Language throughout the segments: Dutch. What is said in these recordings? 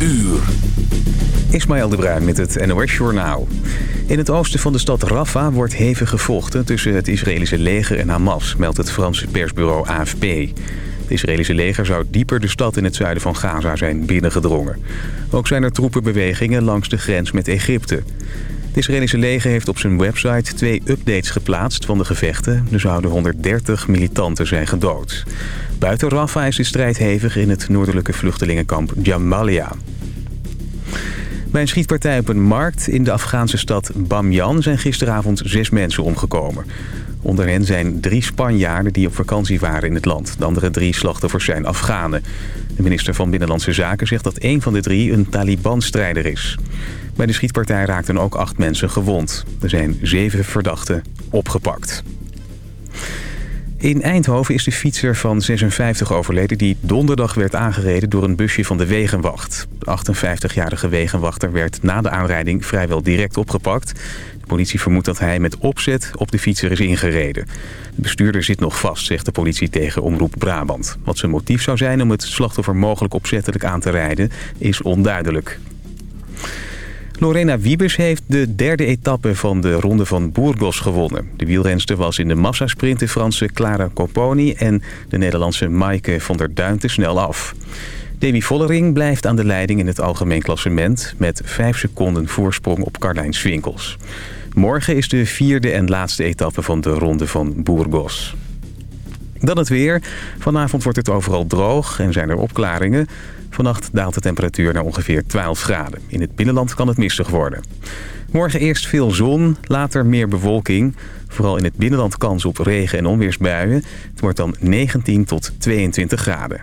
uur. Ismaël de Bruin met het NOS Journaal. In het oosten van de stad Rafah wordt hevig gevochten... tussen het Israëlische leger en Hamas, meldt het Franse persbureau AFP. Het Israëlische leger zou dieper de stad in het zuiden van Gaza zijn binnengedrongen. Ook zijn er troepenbewegingen langs de grens met Egypte. Israëlische leger heeft op zijn website twee updates geplaatst van de gevechten. Er zouden 130 militanten zijn gedood. Buiten Rafah is de strijd hevig in het noordelijke vluchtelingenkamp Jabalia. Bij een schietpartij op een markt in de Afghaanse stad Bamyan zijn gisteravond zes mensen omgekomen. Onder hen zijn drie Spanjaarden die op vakantie waren in het land. De andere drie slachtoffers zijn Afghanen. De minister van Binnenlandse Zaken zegt dat één van de drie een Taliban-strijder is. Bij de schietpartij raakten ook acht mensen gewond. Er zijn zeven verdachten opgepakt. In Eindhoven is de fietser van 56 overleden die donderdag werd aangereden door een busje van de Wegenwacht. De 58-jarige Wegenwachter werd na de aanrijding vrijwel direct opgepakt. De politie vermoedt dat hij met opzet op de fietser is ingereden. De bestuurder zit nog vast, zegt de politie tegen Omroep Brabant. Wat zijn motief zou zijn om het slachtoffer mogelijk opzettelijk aan te rijden is onduidelijk. Lorena Wiebes heeft de derde etappe van de Ronde van Burgos gewonnen. De wielrenster was in de massasprint de Franse Clara Copponi... en de Nederlandse Maaike van der Duinten snel af. Demi Vollering blijft aan de leiding in het algemeen klassement... met 5 seconden voorsprong op Carlijn Swinkels. Morgen is de vierde en laatste etappe van de Ronde van Burgos. Dan het weer. Vanavond wordt het overal droog en zijn er opklaringen... Vannacht daalt de temperatuur naar ongeveer 12 graden. In het binnenland kan het mistig worden. Morgen eerst veel zon, later meer bewolking. Vooral in het binnenland kans op regen- en onweersbuien. Het wordt dan 19 tot 22 graden.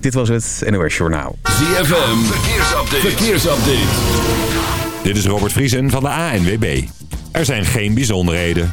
Dit was het NOS Journaal. ZFM, verkeersupdate. verkeersupdate. Dit is Robert Vriesen van de ANWB. Er zijn geen bijzonderheden.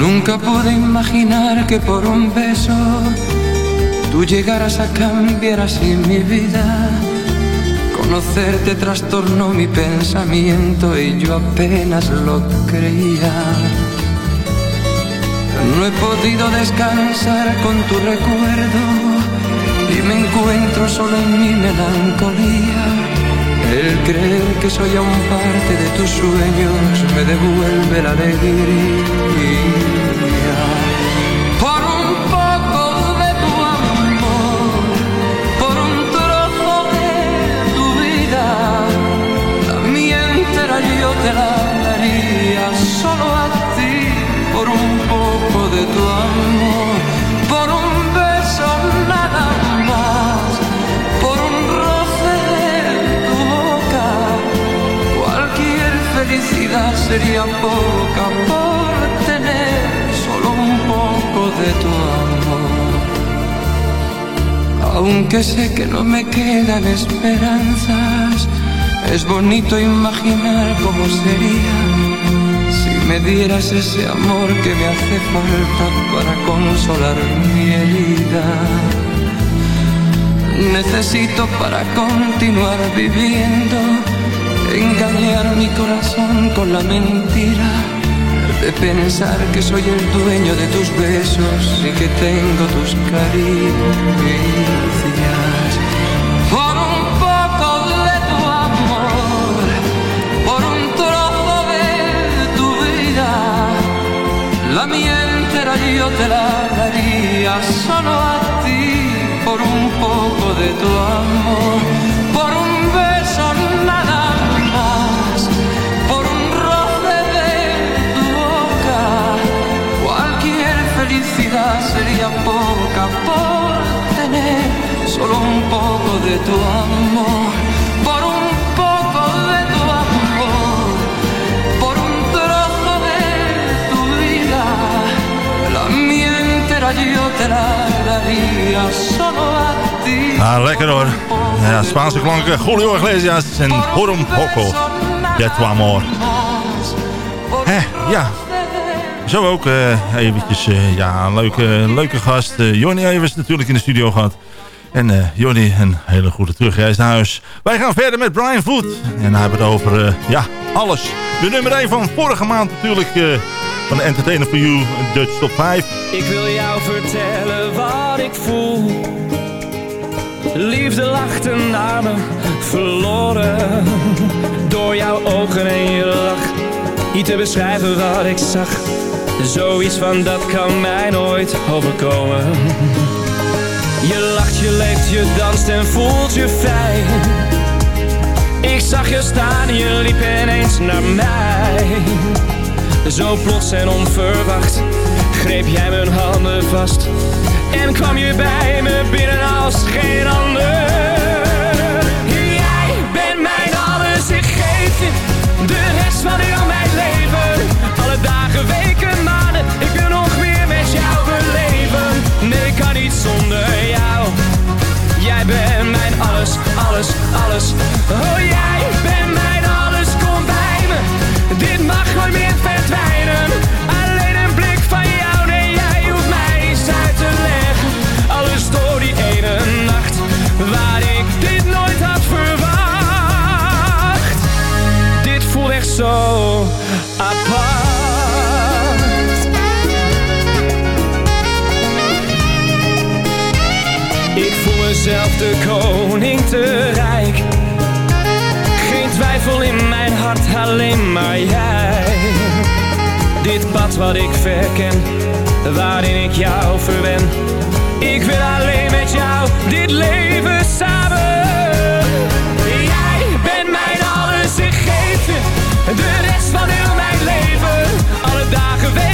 Nunca pude imaginar que por un beso tú llegaras a cambiar así mi vida. Conocerte trastornó mi pensamiento y yo apenas lo creía. No he podido descansar con tu recuerdo y me encuentro solo en mi melancolía. El creer que soy aún parte de tus sueños me devuelve la alegría. Tu amor, por un beso nada más, por un roce de tu boca. Cualquier felicidad sería poca por tener solo un poco de tu amor. Aunque sé que no me quedan esperanzas es bonito imaginar cómo sería me dieras ese amor que me hace falta para consolar mi herida. Necesito para continuar viviendo engañar mi corazón con la mentira de pensar que soy el dueño de tus besos y que tengo tus caricias. Mía entera yo te la daría solo a ti por un poco de tu amor, por un beso nada más, por un roce de tu boca. Cualquier felicidad sería poca por tener solo un poco de tu amor Ah, lekker hoor. Ja, Spaanse klanken, Julio Iglesias en Por un poco de tu amor. ja, zo ook uh, eventjes uh, ja, een leuke, leuke gast. Uh, Jonny Evers natuurlijk in de studio gehad. En uh, Jonny, een hele goede terugreis naar huis. Wij gaan verder met Brian Foot. En hij hebben het over, ja, alles. De nummer 1 van vorige maand natuurlijk van Entertainer for You Dutch Top 5. Ik wil jou vertellen wat ik voel. Liefde lacht naar me verloren. Door jouw ogen en je lach. Niet te beschrijven wat ik zag. Zoiets van dat kan mij nooit overkomen. Je lacht, je leeft, je danst en voelt je vrij. Ik zag je staan, je liep ineens naar mij. Zo plots en onverwacht greep jij mijn handen vast En kwam je bij me binnen als geen ander. Jij bent mijn alles, ik geef je de rest van heel mijn leven. Alle dagen, weken, maanden, ik wil nog meer met jou beleven. Nee, ik kan niet zonder jou. Jij bent mijn alles, alles, alles. Oh, jij bent mijn alles, Dit mag nooit meer Alleen een blik van jou, nee jij hoeft mij eens uit te leggen. Alles door die ene nacht Waar ik dit nooit had verwacht. Dit voelt echt zo apart. Ik voel mezelf de koning te rijk. Geen twijfel in mijn alleen maar jij dit pad wat ik verken, waarin ik jou verwen. Ik wil alleen met jou dit leven samen. Jij bent mijn alles, ik geef de rest van heel mijn leven. Alle dagen, weken,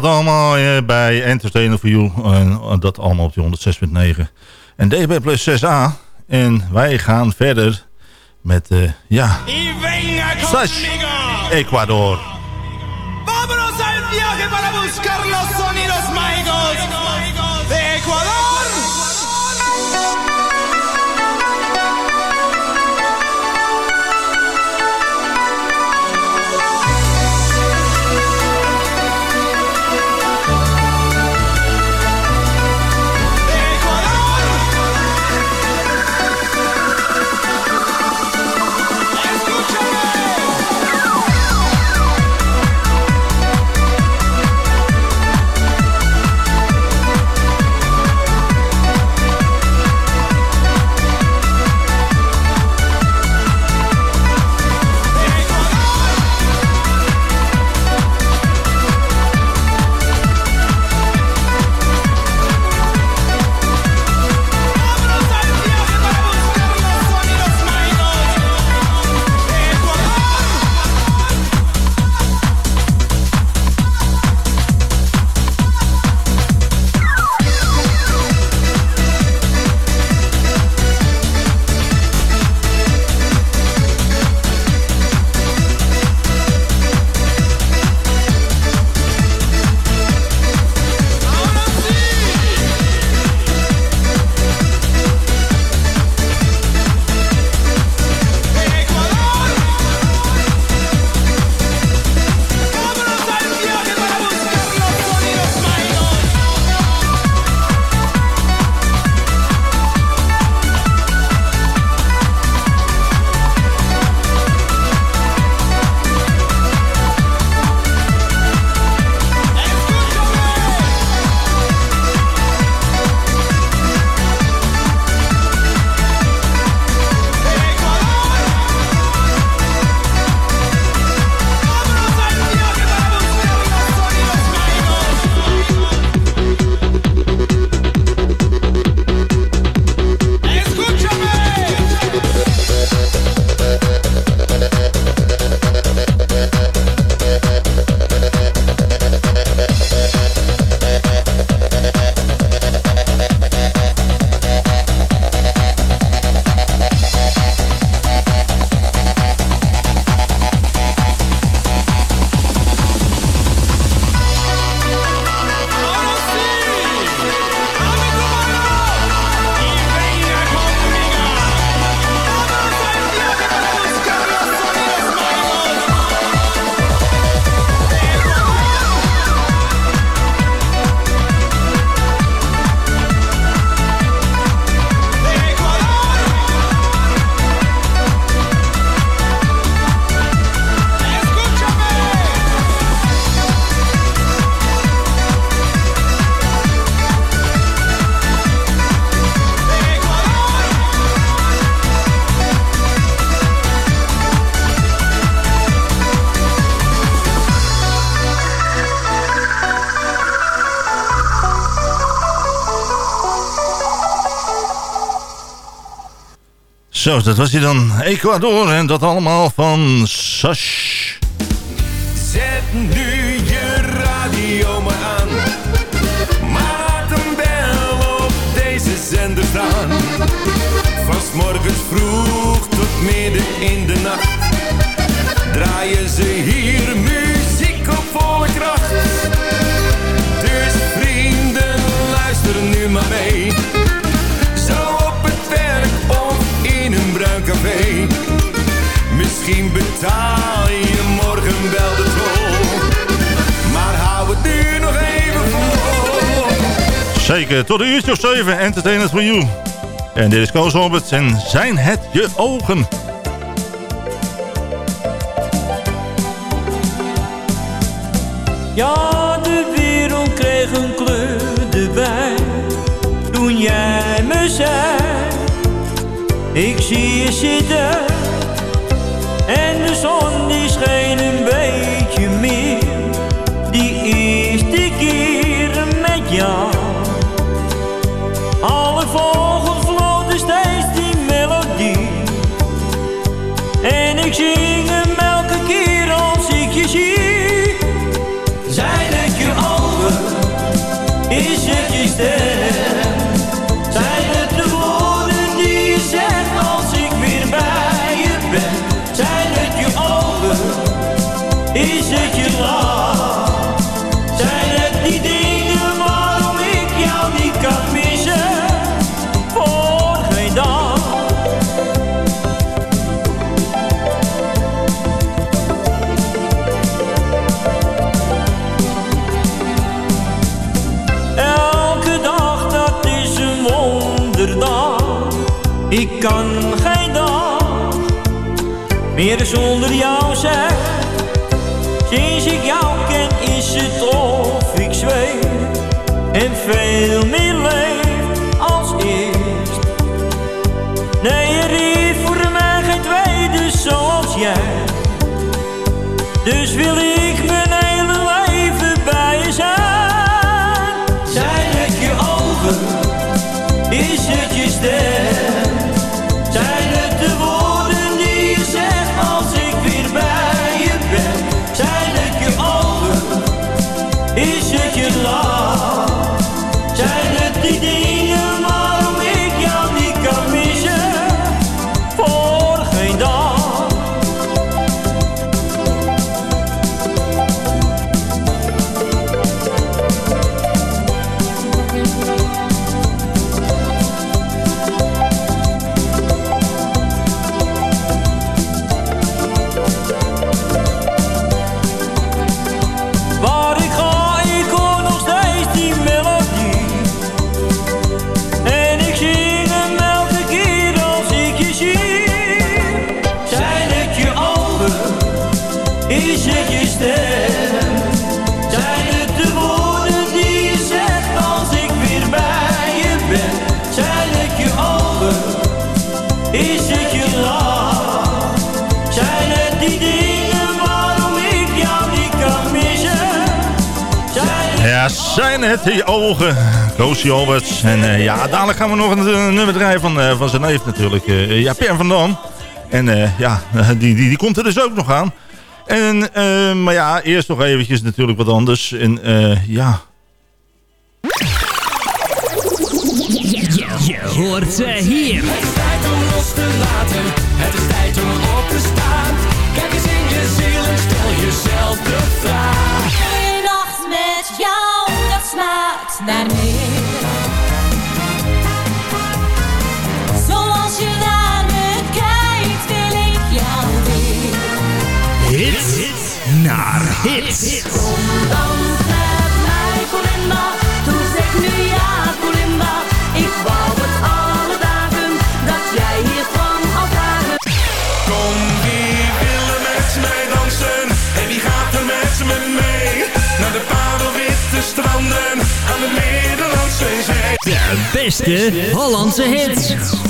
dat allemaal eh, bij Entertainer for You. En eh, dat allemaal op die 106.9. En DB plus 6A. En wij gaan verder met, eh, ja, Sash, Ecuador. Para buscar los sonidos Zo, dat was hij dan. Ecuador en dat allemaal van Sash. Zet nu je radio maar aan. Maak een bel op deze zender staan. Van 's morgens vroeg tot midden in de nacht. Draaien ze hier betaal je morgen wel de tol. Maar hou het nu nog even vol. Zeker, tot een uurtje of zeven. Entertainment for you. En dit is Koos Roberts en zijn het je ogen. Ja, de wereld kreeg een kleur erbij Toen jij me zei Ik zie je zitten zonder jou zijn. Sinds ik jou Koos Alberts. En eh, ja, dadelijk gaan we nog een nummer draaien van, eh, van zijn neef natuurlijk. eh, ja, Per van Dam. En eh, ja, die, die, die komt er dus ook nog aan. En, eh, maar ja, eerst nog eventjes natuurlijk wat anders. En eh, ja... Je hoort ze hier. Het is tijd om los te laten, het is tijd om hits. Dans met mij, Colinda. Toen zeg nu ja, Colinda. Ik wou het alle dagen dat jij hiervan al dagen. Kom, wie wil er met mij dansen? En wie gaat er met me mee? Naar de parelwitte stranden aan de Middellandse Zee. De beste Hollandse hits.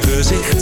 Gezicht.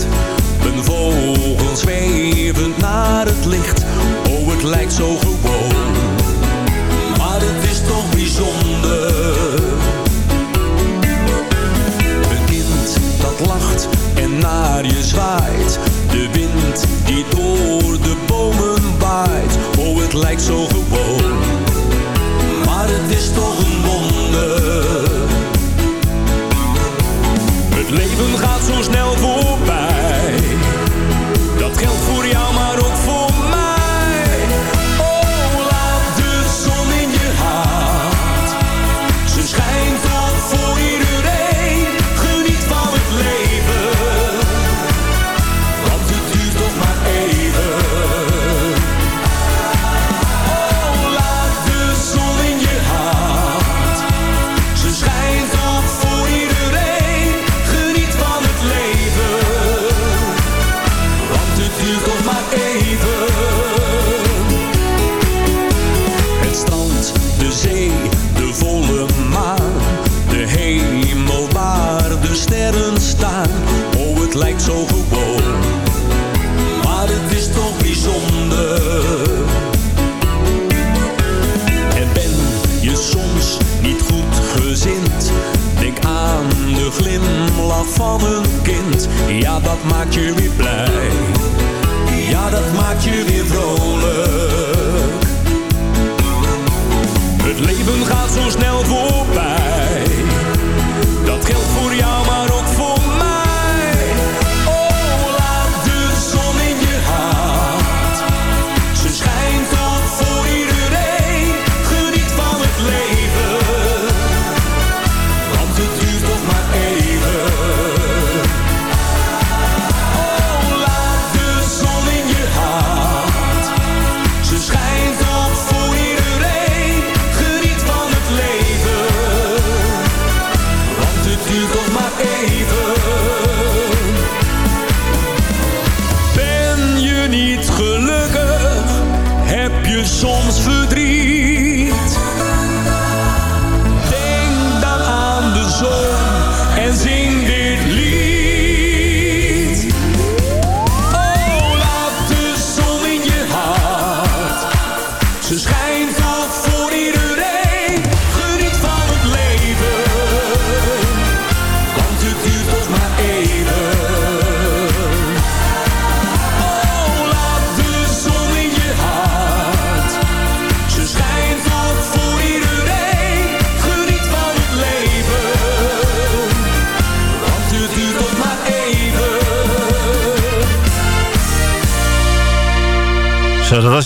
Van een kind. Ja, dat maakt je weer blij. Ja, dat maakt je weer vrolijk. Het leven gaat zo snel voorbij.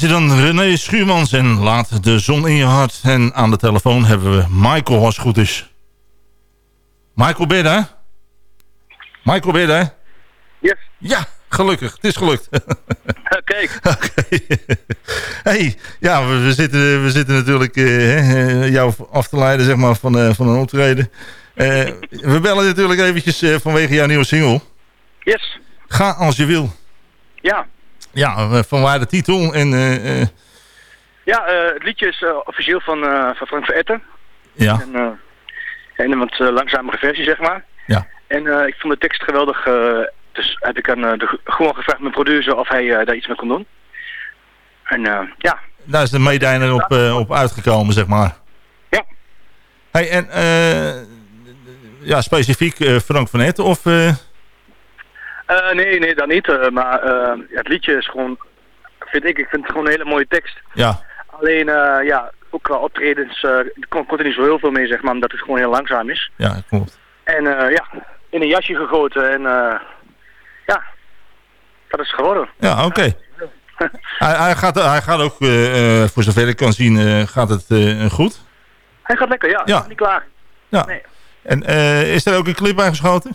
Dan, René Schuurmans. En laat de zon in je hart. En aan de telefoon hebben we Michael, als het goed is. Michael, ben je daar? Michael, ben je daar? Yes. Ja, gelukkig. Het is gelukt. Kijk. Oké. hey, ja, we, we zitten, we zitten natuurlijk eh, hè, eh, jou af te leiden zeg maar, van, eh, van een optreden. We bellen natuurlijk eventjes vanwege jouw nieuwe single. Yes. Ga als je wil. Ja. Ja, eh, vanwaar de titel. En, eh, eh, Ja, het liedje is officieel van, van Frank van Etten. ja, En, en een wat langzamere versie, zeg maar. Ja. En ik vond de tekst geweldig. dus heb ik aan de, gewoon gevraagd mijn producer of hij daar iets mee kon doen. En ja, daar is de meedijner op, op uitgekomen, zeg maar. Ja. Hey, en eh, ja, specifiek Frank van Etten of... eh, nee, nee, dat niet. eh, maar eh, het liedje is gewoon, vind ik, ik vind het gewoon een hele mooie tekst. ja, Alleen, ja, ook qua optredens, kon, kon er niet zo heel veel mee, zeg maar, omdat het gewoon heel langzaam is. ja, klopt. En ja, in een jasje gegoten en ja, dat is geworden. Ja, oké. hij, hij, gaat, hij gaat ook, voor zover ik kan zien, gaat het goed. Hij gaat lekker, ja. Ja. Niet klaar. Ja. Nee. En eh, is er ook een clip bij geschoten?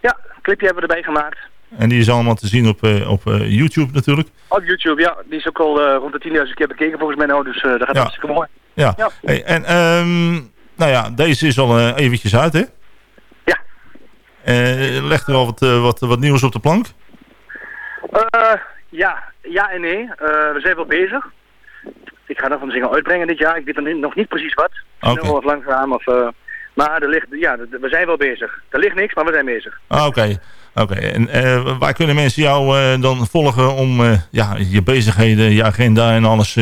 Ja, clipje hebben we erbij gemaakt. En die is allemaal te zien op, eh, op eh, YouTube natuurlijk. Op YouTube, ja. Die is ook al eh, rond de 10.000 keer bekeken volgens mij nou, dus eh, dat gaat Ja. hartstikke mooi. Ja. Ja. Hey, en ehm, nou ja, deze is al eventjes uit, hè? Ja. Legt er al wat, wat, wat nieuws op de plank? Ja, ja en nee. We zijn wel bezig. Ik ga nog een single uitbrengen dit jaar. Ik weet nog niet, nog niet precies wat. Oké. Snel of langzaam. Of, maar er ligt, ja, we zijn wel bezig. Er ligt niks, maar we zijn bezig. Ah, Oké. Oké, en eh, waar kunnen mensen jou eh, dan volgen om eh, ja, je bezigheden, je agenda en alles...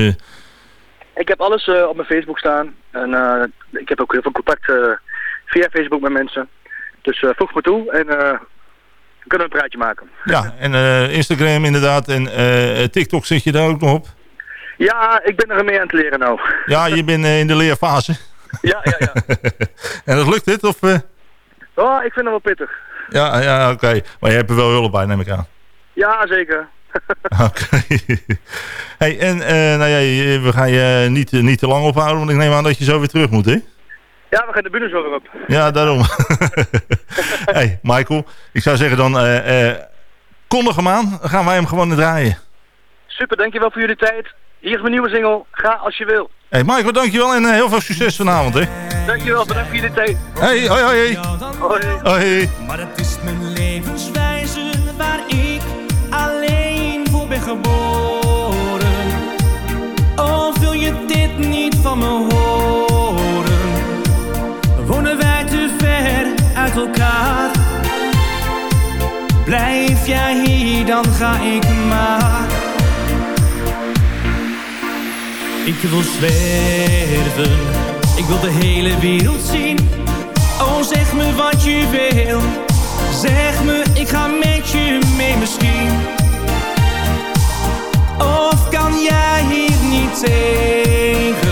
Ik heb alles op mijn Facebook staan. En ik heb ook heel veel contact via Facebook met mensen. Dus voeg me toe en we kunnen een praatje maken. ja, en Instagram inderdaad en TikTok zit je daar ook nog op? Ja, ik ben er mee aan het leren nou. Ja, je bent in de leerfase. Ja, ja, ja. en dat lukt dit? Of, eh? Oh, ik vind het wel pittig. Ja, ja oké. Maar je hebt er wel hulp bij, neem ik aan. Ja, zeker. Oké. hey, en eh, nou ja, we gaan je niet, eh, niet te lang ophouden, want ik neem aan dat je zo weer terug moet, hè? Ja, we gaan de bühne zo weer op. Ja, daarom. hey, Michael, ik zou zeggen dan, eh, eh, kondig hem aan. Dan gaan wij hem gewoon draaien. Super, dankjewel voor jullie tijd. Hier is mijn nieuwe single. Ga als je wil. Hey, Michael, dankjewel en eh, heel veel succes vanavond, hè? Dankjewel, bedankt voor jullie tijd. Hey, hoi, hoi. Hoi. Hoi. Maar het is mijn levenswijze waar ik alleen voor ben geboren. Of wil je dit niet van me horen? Wonen wij te ver uit elkaar? Blijf jij hier, dan ga ik maar. Ik wil zwerven, ik wil de hele wereld zien. Oh, zeg me wat je wil. Zeg me, ik ga met je mee misschien. Of kan jij hier niet tegen?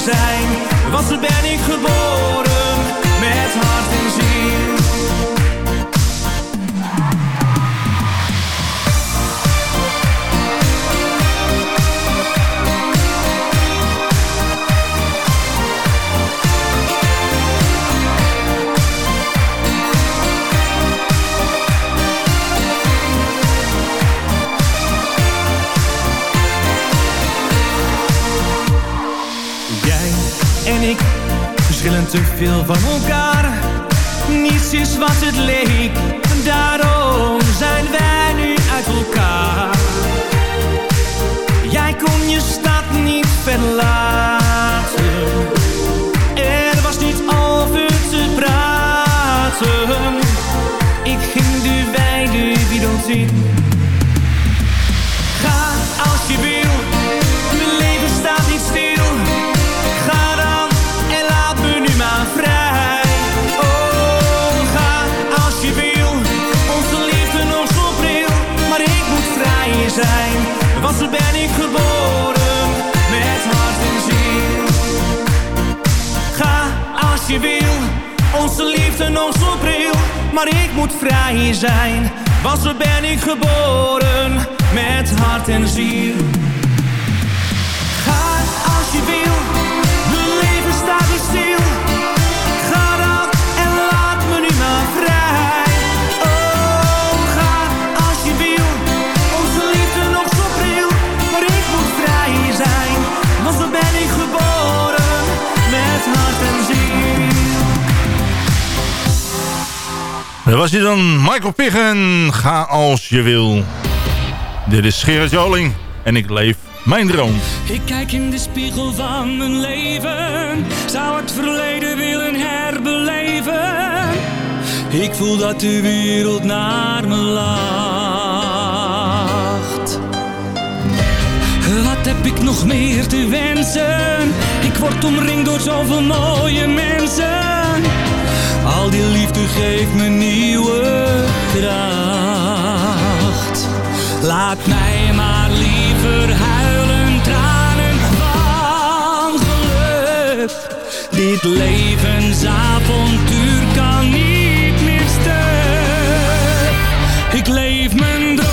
Zijn. Want zo ben ik geboren. Met hart en ziel. Te veel van elkaar. Niets is wat het leek, daarom zijn wij nu uit elkaar. Jij kon je stad niet verlaten. Onze liefde nog zo pril. Maar ik moet vrij zijn, want zo ben ik geboren. Met hart en ziel. Dat was hij dan, Michael Piggen. Ga als je wil. Dit is Gerard Joling en ik leef mijn droom. Ik kijk in de spiegel van mijn leven, zou het verleden willen herbeleven. Ik voel dat de wereld naar me lacht. Wat heb ik nog meer te wensen? Ik word omringd door zoveel mooie mensen. Al die liefde geeft me nieuwe kracht. Laat mij maar liever huilen, tranen van geluk. Dit levensavontuur kan niet meer stuk. Ik leef mijn droom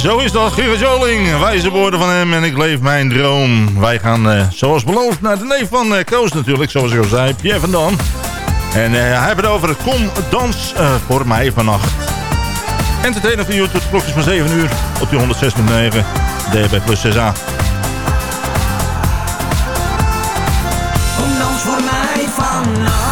zo is dat, Gerrit Joling. Wijze woorden van hem en ik leef mijn droom. Wij gaan, eh, zoals beloofd, naar de neef van uh, Koos natuurlijk, zoals ik al zei, Pierre van Dan. En uh, hij heeft het over Kom Dans voor mij vannacht. Entertainer van YouTube, tot klokjes van 7 uur op die 106.9 DB plus 6A. Kom dans voor mij vannacht.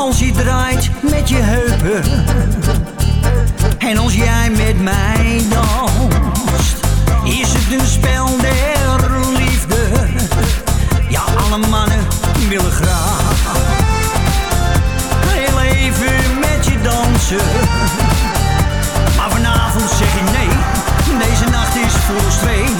Als je draait met je heupen. En als jij met mij danst, is het een spel der liefde. Ja, alle mannen willen graag heel even met je dansen. Maar vanavond zeg ik nee, deze nacht is voor ons twee.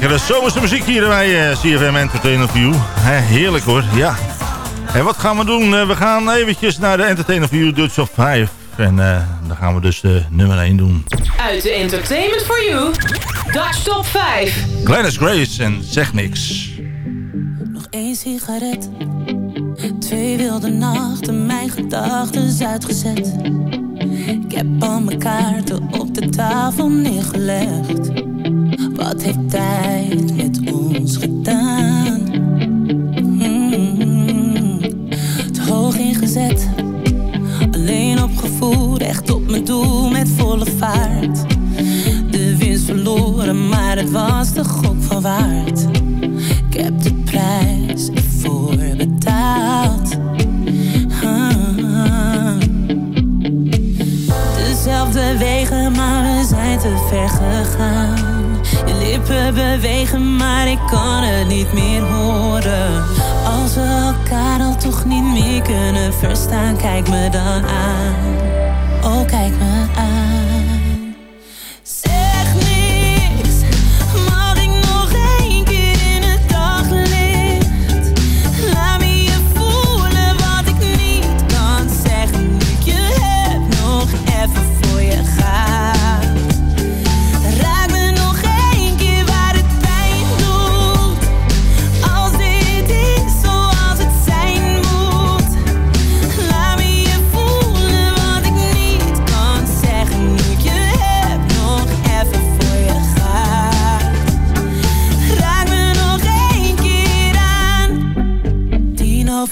Lekkere zomerse muziek hier bij eh, CFM Entertainer View. Hè, heerlijk hoor, ja. En wat gaan we doen? Eh, we gaan eventjes naar de Entertainer View Dutch of 5. En eh, dan gaan we dus de nummer 1 doen. Uit de Entertainment for You, Dutch Top 5. Glennis Grace en Zeg Niks. Nog één sigaret. Twee wilde nachten, mijn gedachten uitgezet. Ik heb al mijn kaarten op de tafel neergelegd. Wat heeft tijd met ons gedaan? Hmm, te hoog ingezet. Alleen op gevoel, recht op mijn doel met volle vaart. De winst verloren, maar het was de gok van waard. Ik heb de prijs ervoor betaald. Ah. Dezelfde wegen, maar we zijn te ver gegaan. Je lippen bewegen, maar ik kan het niet meer horen. Als we elkaar al toch niet meer kunnen verstaan, kijk me dan aan. Oh, kijk me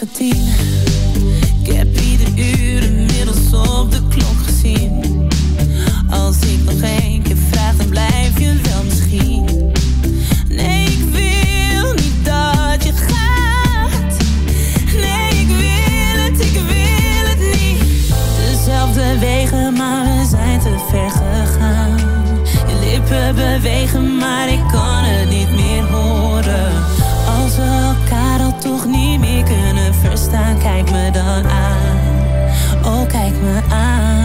tegen tien. Ik heb iedere uur inmiddels op de klok gezien. Als ik nog één keer vraag, dan blijf je wel misschien. Nee, ik wil niet dat je gaat. Nee, ik wil het, ik wil het niet. Dezelfde wegen, maar we zijn te ver gegaan. Je lippen bewegen, maar ik kan het niet meer horen. Als we elkaar al toch niet verstaan, kijk me dan aan. Oh, kijk me aan.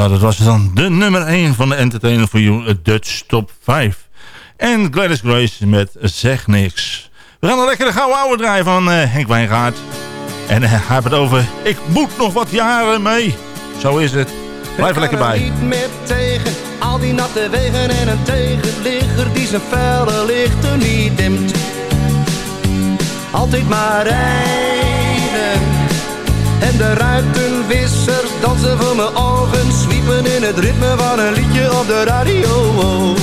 Zo, dat was dan de nummer 1 van de Entertainer for You Dutch Top 5. En Gladys Grace met Zeg Niks. We gaan een lekkere gouden oude draaien van eh, Henk Wijngaard. En eh, hij heeft het over, ik moet nog wat jaren mee. Zo is het. Blijf er lekker er bij. niet meer tegen, al die natte wegen en een tegenligger die zijn felle lichten niet dimt. Altijd maar rijden en de ruitenwissers dansen voor mijn ogen, zwiepen in het ritme van een liedje op de radio.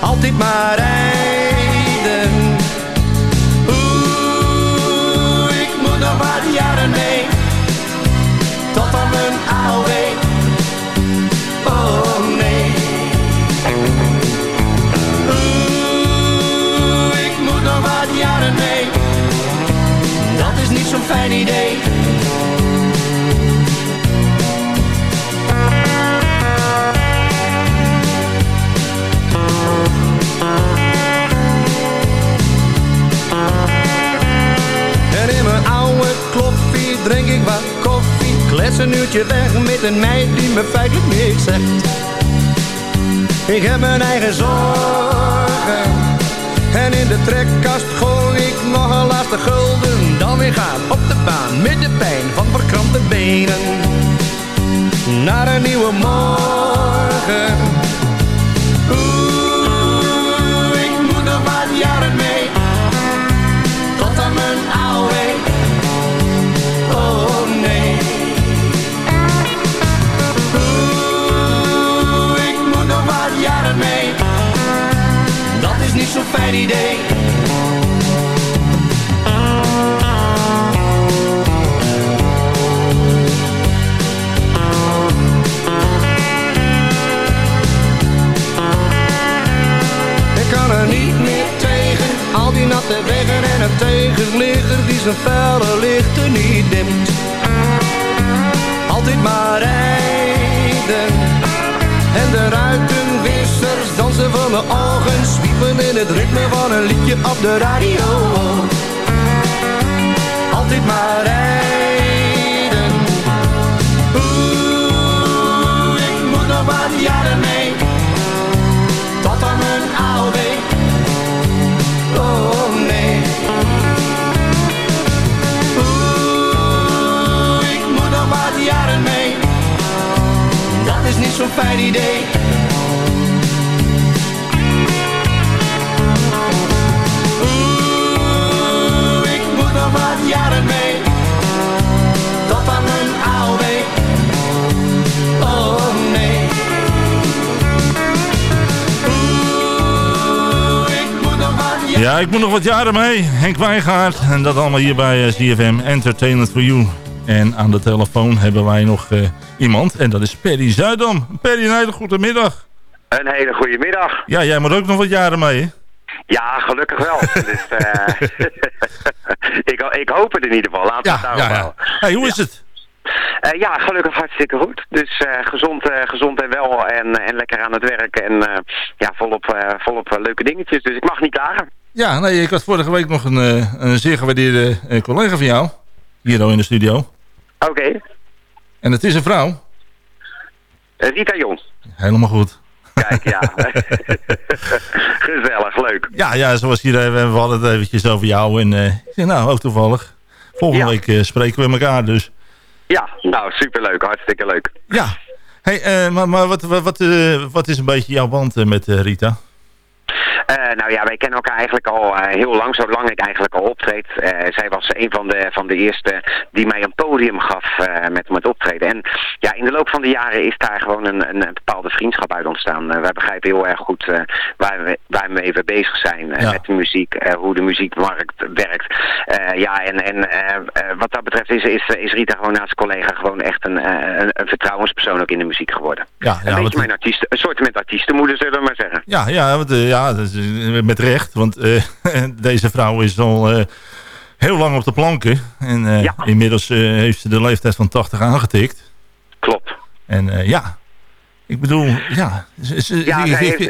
Altijd maar rijden. Oeh, ik moet nog wat jaren mee tot aan mijn AOW. En in mijn oude kloffie drink ik wat koffie. Klets een uurtje weg met een meid die me feitelijk niks zegt. Ik heb mijn eigen zorgen. En in de trekkast gooi nog een laatste gulden. Dan weer gaan op de baan met de pijn van verkrampte benen. Naar een nieuwe morgen. Oeh, ik moet nog wat jaren mee. Tot aan mijn AOW. Oh nee. Oeh, ik moet nog wat jaren mee. Dat is niet zo'n fijn idee. Die natte wegen en een tegenligger die zijn felle lichten niet dimt. Altijd maar rijden en de ruitenwissers dansen voor mijn ogen, zwiepen in het ritme van een liedje op de radio. Altijd maar rijden. Oeh, ik moet nog wat jaren mee zo'n fijn idee. Oeh, ik moet nog wat jaren mee. Tot aan mijn AOW. Oh nee. Ja, ik moet nog wat jaren mee. Henk Wijngaard. En dat allemaal hier bij eh, CFM Entertainment for You. En aan de telefoon hebben wij nog eh, iemand. En dat is Perry Zuidam. Perry, een hele goede middag. Een hele goede middag. Ja, jij moet ook nog wat jaren mee, hè? Ja, gelukkig wel. dus, eh, ik, ik hoop het in ieder geval. Laten we het daarop ja. Hey, hoe is het? Eh, ja, gelukkig hartstikke goed. Dus eh, gezond, gezond en wel en, en lekker aan het werk. En ja, volop, volop leuke dingetjes. Dus ik mag niet klagen. Ja, nee, ik had vorige week nog een, een zeer gewaardeerde collega van jou. Hier al in de studio. Oké. En het is een vrouw. Eh, Rita Jong. Helemaal goed. Kijk, ja. Gezellig, leuk. Ja, ja, zoals hier, eh, we hadden het eventjes over jou. En eh, zeg, nou, ook toevallig. Volgende Ja. week spreken we elkaar dus. Ja, nou, superleuk. Hartstikke leuk. Ja. Hey, maar, maar wat, wat, wat, wat is een beetje jouw band met Rita? Eh, nou ja, wij kennen elkaar eigenlijk al eh, heel lang, zolang ik eigenlijk al optreed. Eh, zij was een van de, van de eerste die mij een podium gaf met, met optreden. En ja, in de loop van de jaren is daar gewoon een, een, een bepaalde vriendschap uit ontstaan. Wij begrijpen heel erg goed waar, we, waar we mee bezig zijn Ja. met de muziek, hoe de muziekmarkt werkt. Ja, en, en wat dat betreft is, is, is Rita gewoon naast collega gewoon echt een, een, een vertrouwenspersoon ook in de muziek geworden. Ja, een beetje mijn artiest, een soort met artiestenmoeder zullen we maar zeggen. Ja, ja, want, ja met recht. Want eh, deze vrouw is al eh, heel lang op de planken. En eh, inmiddels eh, heeft ze de leeftijd van 80 aangetikt. Klopt. En eh, ja, ik bedoel, ja. ze- ze- Ja, ik- ik- heeft,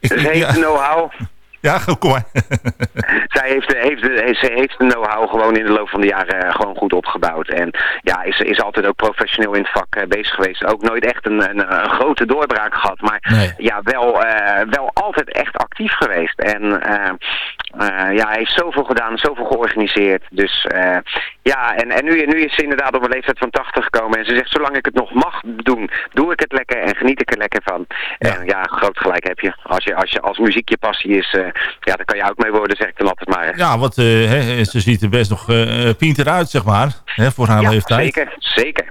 ik- know-how. Ja, kom maar. zij heeft, heeft, heeft de know-how gewoon in de loop van de jaren eh, gewoon goed opgebouwd. En ja, is, is altijd ook professioneel in het vak eh, bezig geweest. Ook nooit echt een, een, een grote doorbraak gehad. Maar Nee. ja, wel, eh, wel altijd echt actief geweest. En ja, hij heeft zoveel gedaan, zoveel georganiseerd. Dus eh, ja, en, en nu, nu is ze inderdaad op een leeftijd van 80 gekomen. En ze zegt, zolang ik het nog mag doen, doe ik het lekker en geniet ik er lekker van. En ja, groot gelijk heb je. Als, je, als, je, als muziek je passie is, eh, ja, dan kan je oud mee worden, zeg ik dan altijd maar. Ja, want eh, hè, ze ziet er best nog eh pinter uit, zeg maar. Hè, voor haar Ja, leeftijd. zeker, zeker.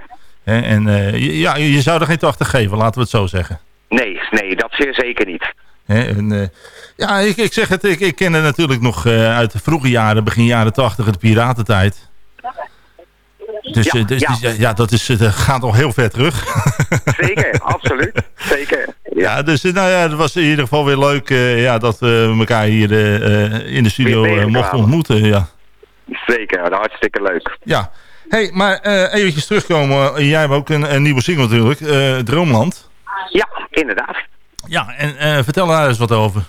En eh, je- ja, je zou er geen 80 geven, laten we het zo zeggen. Nee, nee, dat zeer zeker niet. En, eh, ja, ik, ik zeg het, ik, ik ken het natuurlijk nog eh, uit de vroege jaren, begin jaren 80, de piratentijd. Dus, Ja, eh, dus, ja. dus, ja, dat is, gaat al heel ver terug. Zeker, absoluut. Zeker. Ja, dus nou ja, het was in ieder geval weer leuk ja, dat we elkaar hier in de studio mochten ontmoeten. Ja. Zeker, hartstikke leuk. ja. hey, maar eventjes terugkomen. Jij hebt ook een, een nieuwe single natuurlijk, Droomland. Ja, inderdaad. Ja, en eh, vertel daar eens wat over.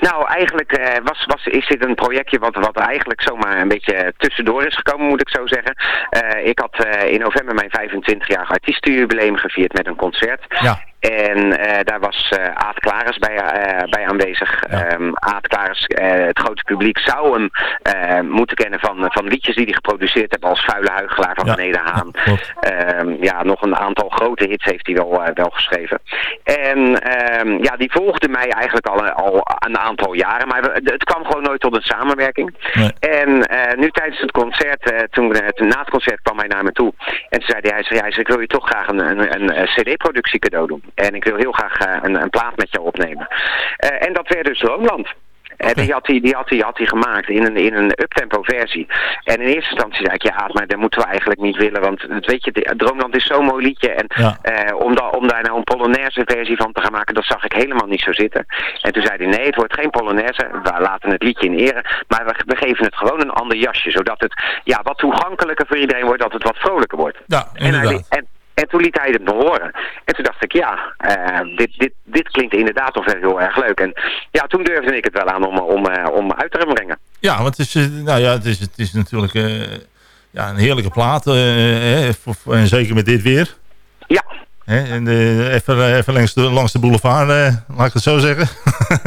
Nou, eigenlijk eh, was, was, is dit een projectje wat, wat eigenlijk zomaar een beetje tussendoor is gekomen, moet ik zo zeggen. Eh, ik had in november mijn 25-jarig artiestenjubileum gevierd met een concert. Ja. En eh, daar was eh Aad Klaris bij, eh, bij aanwezig. Ehm Aad Klaris, het grote publiek, zou hem moeten kennen van, van liedjes die hij geproduceerd heeft als Vuile Huigelaar van Ja. Beneden Haan. Ehm, ja, nog een aantal grote hits heeft hij wel, wel geschreven. En ehm, ja, die volgde mij eigenlijk al, al een aantal jaren, maar het kwam gewoon nooit tot een samenwerking. Nee. En nu tijdens het concert, toen, na het concert kwam hij naar me toe. En toen zei hij, hij zei, ik wil je toch graag een, een, een, cd-productie cadeau doen. En ik wil heel graag eh, een, een plaat met jou opnemen. Eh, en dat werd dus Droomland. Eh, die, had hij, die had hij, had hij gemaakt in een, in een uptempo versie. En in eerste instantie zei ik, ja, maar dat moeten we eigenlijk niet willen. Want weet je, Droomland is zo'n mooi liedje. En Ja. eh, om, da, om daar nou een Polonaise versie van te gaan maken, dat zag ik helemaal niet zo zitten. En toen zei hij, nee, het wordt geen Polonaise. We laten het liedje in ere. Maar we, we geven het gewoon een ander jasje. Zodat het ja, wat toegankelijker voor iedereen wordt, dat het wat vrolijker wordt. Ja, En, hij, inderdaad. en, en toen liet hij het me horen. En toen dacht ik, ja, eh, dit, dit, dit klinkt inderdaad toch wel heel erg leuk. En ja, toen durfde ik het wel aan om, om, eh, om uit te brengen. Ja, want het is, eh, nou ja, het is, het is natuurlijk ja, een heerlijke plaat. hè, voor- en zeker met dit weer. Ja. Hè, en even, eh, even langs, de, langs de boulevard, eh, laat ik het zo zeggen.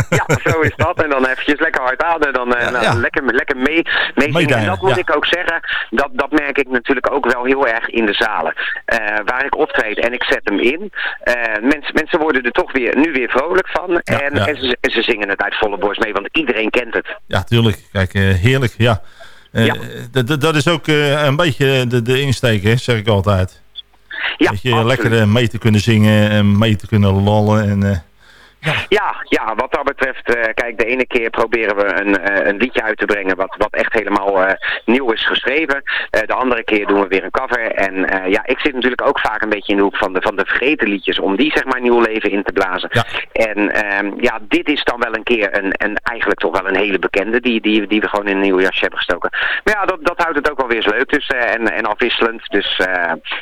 Ja, zo is dat. En dan eventjes lekker hard aan en dan eh, nou, ja. lekker, lekker mee, mee En dat moet ja. ik ook zeggen, dat, dat merk ik natuurlijk ook wel heel erg in de zalen. Waar ik optreed en ik zet hem in. Mensen, mensen worden er toch weer, nu weer vrolijk van. en, en ze, ze zingen het uit volle borst mee, want iedereen kent het. Ja, tuurlijk. Kijk, heerlijk. Ja. Dat is ook een beetje de, de insteek, hè, zeg ik altijd. Ja, dat je absoluut. lekker eh, mee te kunnen zingen en mee te kunnen lollen. En, Ja, ja, wat dat betreft, eh, kijk, de ene keer proberen we een, eh, een liedje uit te brengen wat, wat echt helemaal eh, nieuw is geschreven. De andere keer doen we weer een cover. En ja, ik zit natuurlijk ook vaak een beetje in de hoek van de, van de vergeten liedjes, om die zeg maar nieuw leven in te blazen. En ehm, ja, dit is dan wel een keer een, een eigenlijk toch wel een hele bekende, die, die, die we gewoon in een nieuw jasje hebben gestoken. Maar ja, dat, dat houdt het ook wel weer eens leuk dus, en, en afwisselend. Dus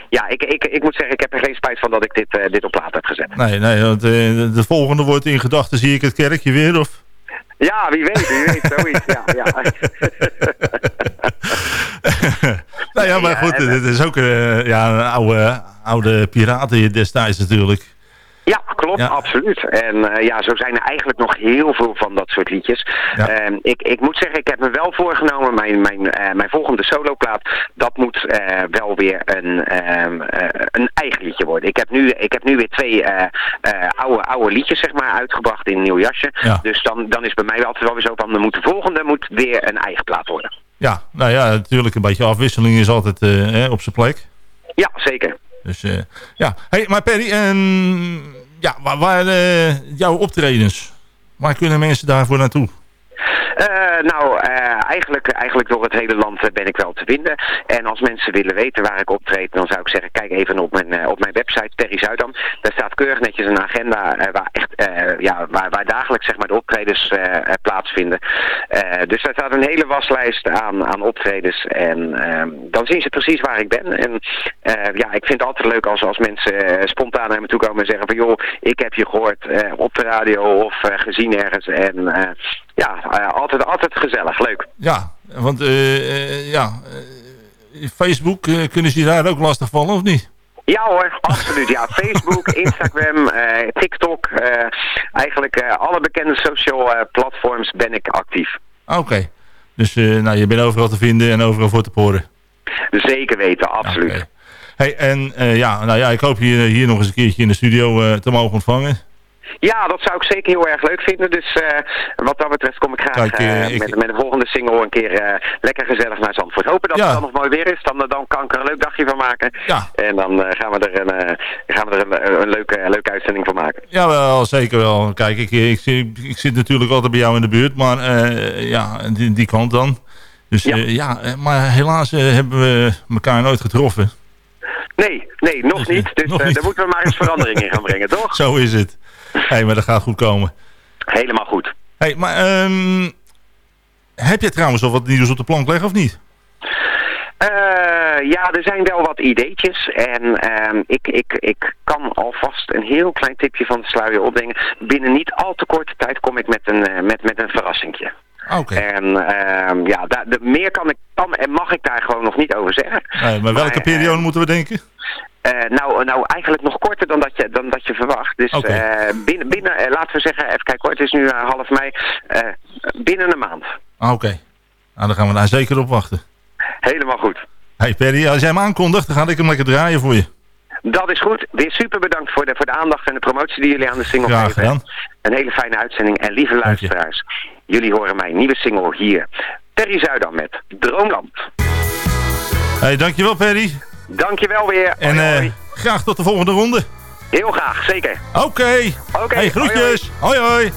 ja, ik, ik, ik moet zeggen, ik heb er geen spijt van dat ik dit, dit op plaat heb gezet. nee, nee, want, de, de volgende wordt in gedachten, zie ik het kerkje weer. Of... Ja, wie weet, wie weet, zoiets. Ja, ja. nou ja, maar goed, en- dit is ook eh, ja, een oude, oude piraten destijds natuurlijk. Ja, klopt, Ja. absoluut. En eh, ja, zo zijn er eigenlijk nog heel veel van dat soort liedjes. Ja. Ehm, ik, ik moet zeggen, ik heb me wel voorgenomen, mijn, mijn, eh, mijn volgende soloplaat, dat moet eh, wel weer een, ehm, eh, een eigen liedje worden. Ik heb nu, ik heb nu weer twee oude, oude liedjes zeg maar, uitgebracht in een nieuw jasje. Ja. Dus dan, dan is bij mij altijd wel weer zo van, dan moet de volgende moet weer een eigen plaat worden. Ja, nou ja, natuurlijk een beetje afwisseling is altijd eh, op zijn plek. Ja, zeker. Dus eh, ja, hey, maar Perry, en, ja, waar, waar eh, jouw optredens? Waar kunnen mensen daarvoor naartoe? Eh, nou, eh, eigenlijk, eigenlijk door het hele land eh, ben ik wel te vinden. En als mensen willen weten waar ik optreed, dan zou ik zeggen, kijk even op mijn, op mijn website, Terry Zuidam. Daar staat keurig netjes een agenda waar, echt, ja, waar, waar dagelijks zeg maar, de optredens plaatsvinden. Dus daar staat een hele waslijst aan, aan optredens. En ehm, dan zien ze precies waar ik ben. En ja, ik vind het altijd leuk als, als mensen spontaan naar me toe komen en zeggen van joh, ik heb je gehoord eh, op de radio of gezien ergens. En ja, eh, altijd, altijd gezellig, leuk. Ja, want eh, eh, ja, eh, Facebook, kunnen ze je daar ook lastig vallen of niet? Ja hoor, absoluut. Ja, Facebook, Instagram, TikTok, eh, eigenlijk eh, alle bekende social platforms ben ik actief. Oké, dus nou, je bent overal te vinden en overal voor te poren. Zeker weten, absoluut. Hey, en ja, nou ja, ik hoop je hier nog eens een keertje in de studio te mogen ontvangen. Ja, dat zou ik zeker heel erg leuk vinden. Dus eh, wat dat betreft kom ik graag Kijk, eh, eh, ik- met, met de volgende single een keer lekker gezellig naar Zandvoort. Hopen dat Ja. het dan nog mooi weer is. Dan, dan kan ik er een leuk dagje van maken. Ja. En dan gaan we er, een, gaan we er een, een leuke, leuke uitzending van maken. Jawel, zeker wel. Kijk, ik, ik, zit- ik zit natuurlijk altijd bij jou in de buurt, maar ja, die, die kant dan. Dus ja, ja maar helaas hebben we elkaar nooit getroffen. Nee, nee, nog niet. Dus nog niet. daar moeten we maar eens verandering in gaan brengen, toch? Zo is het. Hey, maar dat gaat goed komen. Helemaal goed. hey, maar ehm, heb je trouwens al wat nieuws op de plank leggen of niet? Eh, ja, er zijn wel wat ideetjes. En ehm, ik, ik, ik kan alvast een heel klein tipje van de sluier opbrengen. Binnen niet al te korte tijd kom ik met een, eh, met, met een verrassingje. Oké. En ehm, ja, daar, de, meer kan, ik, kan en mag ik daar gewoon nog niet over zeggen. Nee, maar welke Maar, periode moeten we denken? Eh, nou, nou, eigenlijk nog korter dan dat je, dan dat je verwacht. Dus eh, binnen, binnen eh, laten we zeggen, even kijken hoor, het is nu eh, half mei. eh, binnen een maand. Ah, Oké. Nou, dan gaan we daar zeker op wachten. Helemaal goed. Hey Perry, als jij hem aankondigt, dan ga ik hem lekker draaien voor je. Dat is goed. Weer super bedankt voor de, voor de aandacht en de promotie die jullie aan de single Graag geven. gedaan. Een hele fijne uitzending. En lieve luisteraars, jullie horen mijn nieuwe single hier. Terry Zuidam met Droomland. Hey, dankjewel Perry. Dankjewel weer. En Hoi, eh, graag tot de volgende ronde. Heel graag, zeker. Oké. Oké, Hey, groetjes. hoi. hoi.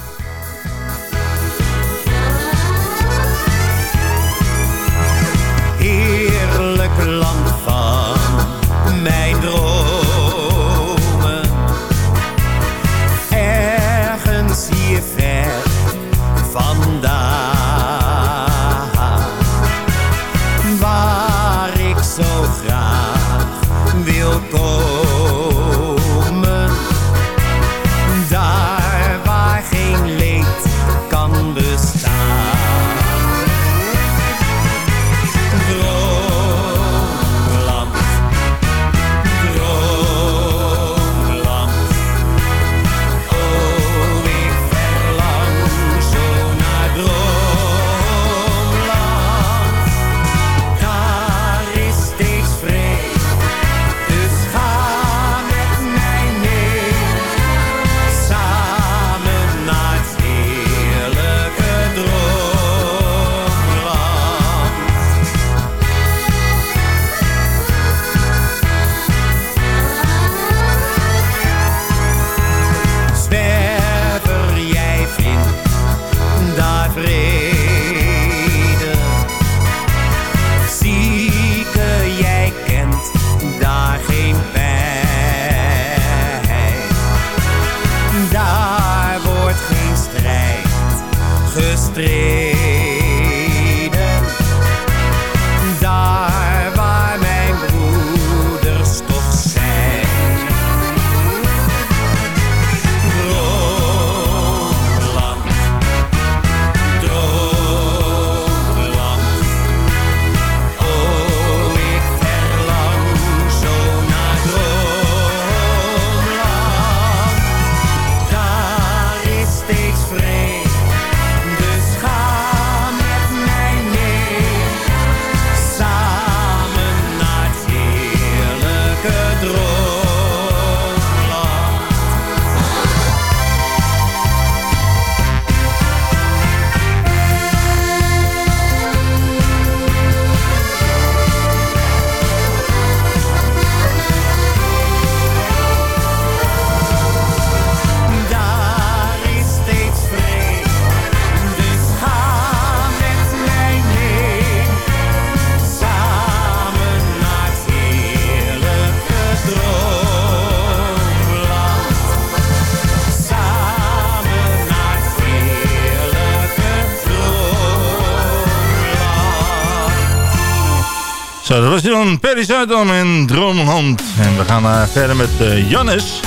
Dan Perry Zuidam en Droomhand. En we gaan uh, verder met uh, Jannes.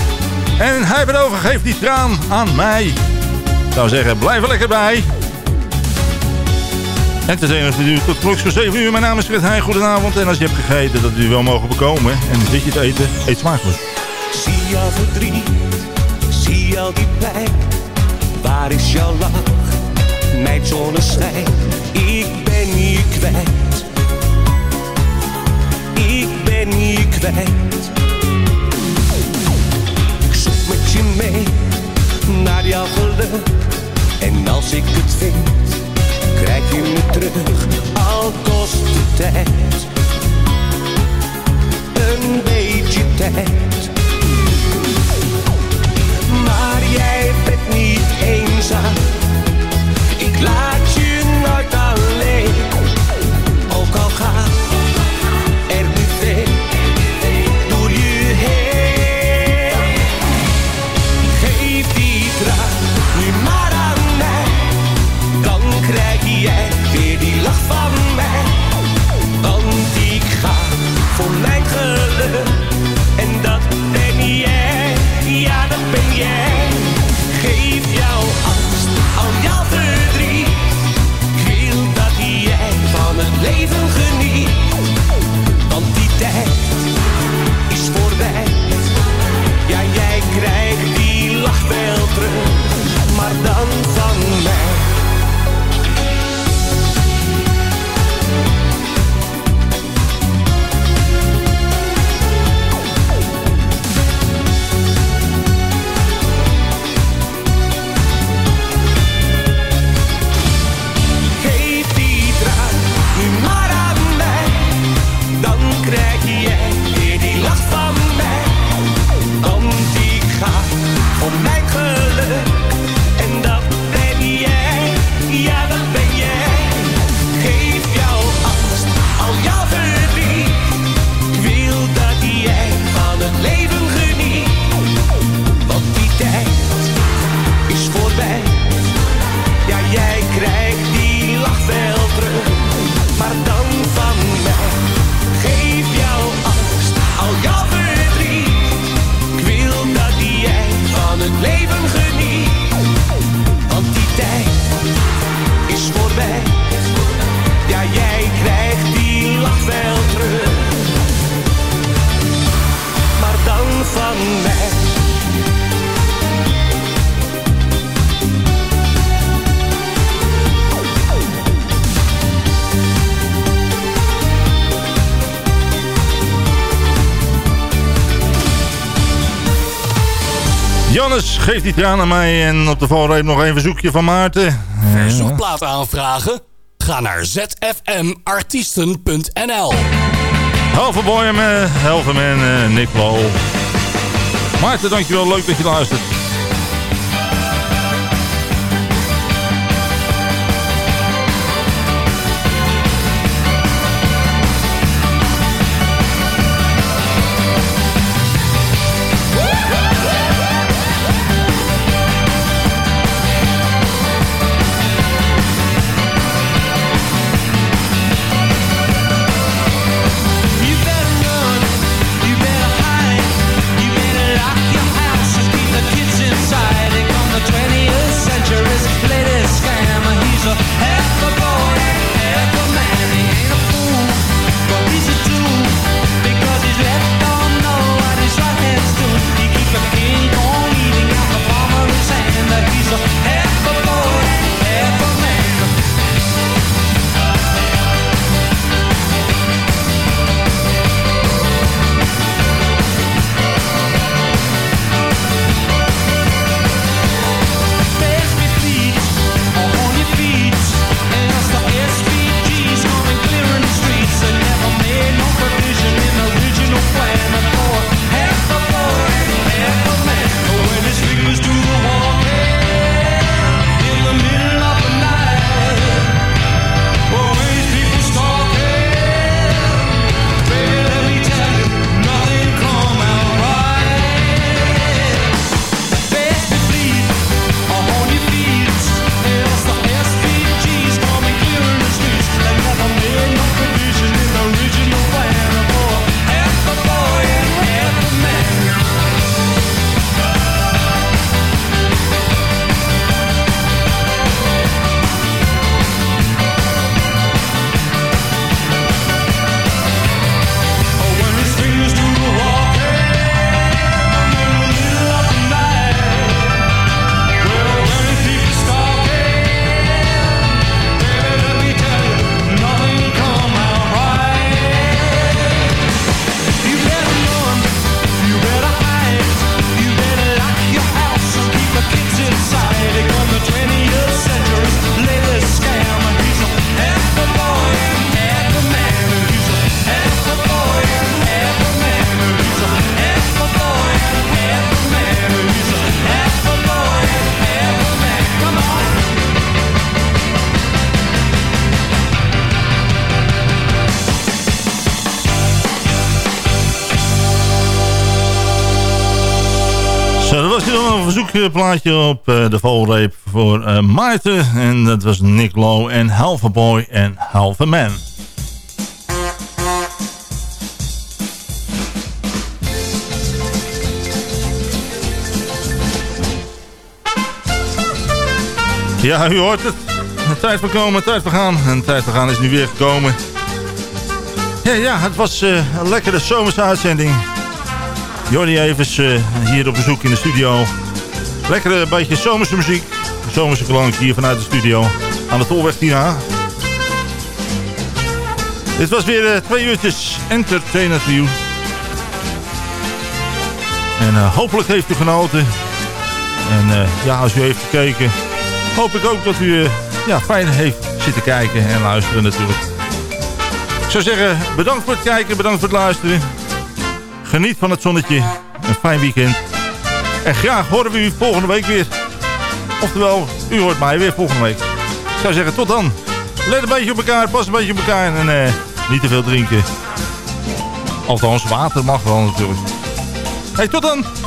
En hij bedover geeft die traan aan mij. Ik zou zeggen, blijf er lekker bij. Entertainers duurt tot klokjes voor 7 uur. Mijn naam is Fred Heij. Goedenavond. En als je hebt gegeten, dat u wel mogen bekomen. En zit je te eten, eet smakelijk. Zie jouw verdriet, zie al die pijn. Waar is jouw lach, mijn zonneschijn? Ik ben je kwijt. Ben je kwijt. Ik zoek met je mee naar jouw geluk. En als ik het vind krijg je me terug, al kost de tijd. Een beetje tijd. Maar jij bent niet eenzaam. Ik laat je nooit alleen. Ook al gaat Geef die traan aan mij. En op de valreep nog een verzoekje van Maarten. Verzoekplaat aanvragen? Ga naar zfmartiesten.nl Halve Boyum, Helverman, en Nick Low. Maarten, dankjewel. Leuk dat je luistert. Verzoekplaatje op eh, de volreep voor eh, Maarten. En dat was Nick Lowe en Half a Boy en Half a Man. Ja, u hoort het. Tijd voor komen, tijd voor gaan. En tijd voor gaan is nu weer gekomen. Ja, ja het was eh, een lekkere zomerse uitzending. Jordi Evers hier op bezoek in de studio. Lekkere beetje zomerse muziek. Zomerse klank hier vanuit de studio. Aan de Tolweg 10A. Dit was weer eh, twee uurtjes Entertainer. En eh, hopelijk heeft u genoten. En eh, ja, als u heeft gekeken, hoop ik ook dat u ja, fijn heeft zitten kijken en luisteren natuurlijk. Ik zou zeggen, bedankt voor het kijken, bedankt voor het luisteren. Geniet van het zonnetje. Een fijn weekend. En graag horen we u volgende week weer. Oftewel, u hoort mij weer volgende week. Ik zou zeggen, tot dan. Let een beetje op elkaar, pas een beetje op elkaar en eh, niet te veel drinken. Althans, water mag wel natuurlijk. Hey, tot dan!